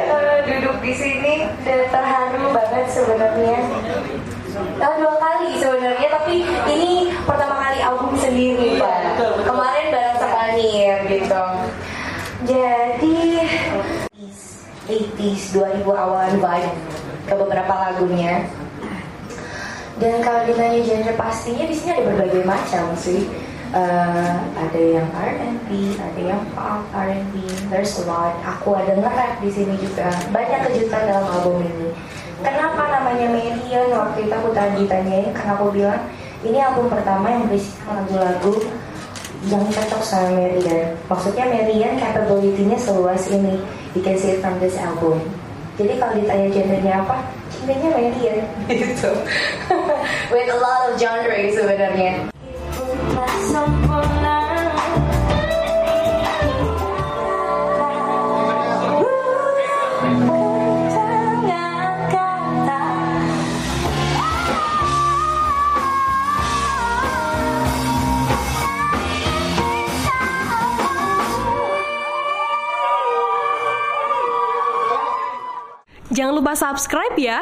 ya. duduk di sini dan terharu banget sebenarnya. Nah, dua kali sebenarnya, tapi ini pertama kali album sendiri, iya, Pak. Kemarin bareng terakhir gitu. Jadi 80s, 2000 awalan vibe ke beberapa lagunya. Dan kalau ditanya genre pastinya di sini ada berbagai macam sih Eh, ada yang R&B, ada yang pop R&B, there's a lot. Aku ada nge-rap di sini juga. Banyak kejutan dalam album ini. Kenapa namanya Marion? Waktu itu aku tadi ditanyain karena aku bilang ini album pertama yang berisikan lagu-lagu yang cocok sama Marian. Maksudnya Marian capability-nya seluas ini. You can see it from this album. Jadi kalau ditanya genrenya apa, genrenya Marian gitu. With a lot of genre sebenarnya. Jangan lupa subscribe ya.